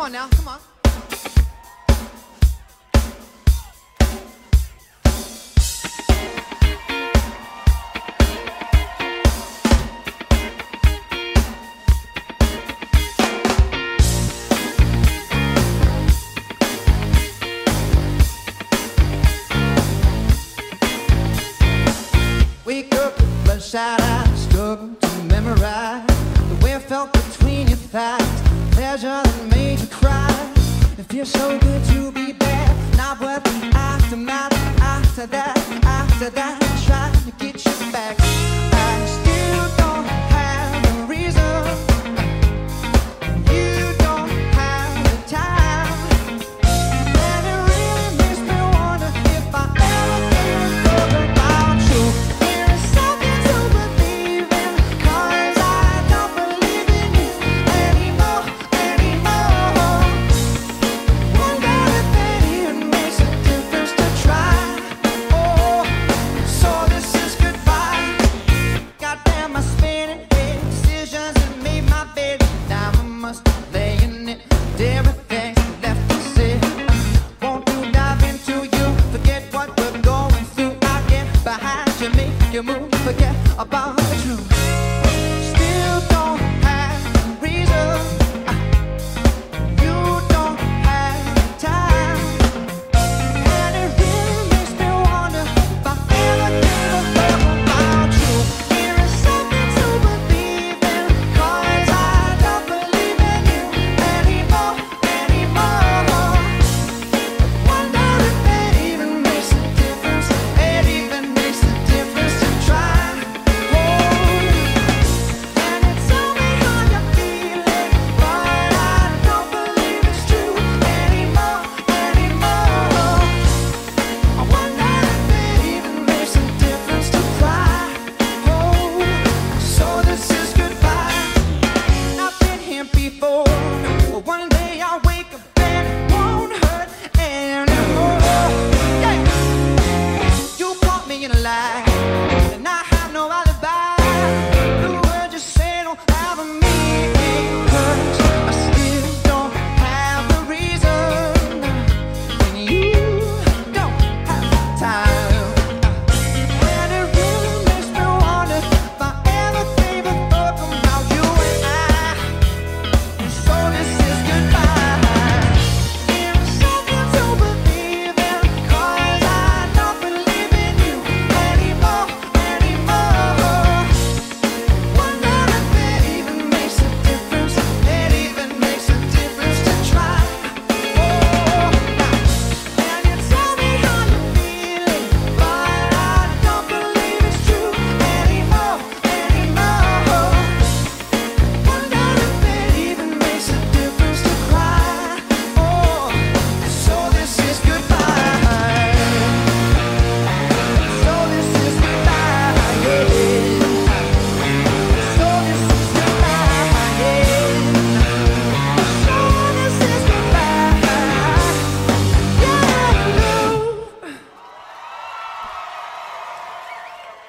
Come on now, come on. Wake up with bloodshot struggle to memorize the way I felt between your thighs, pleasure that made feels so good to be bad. Not worth the aftermath after that. about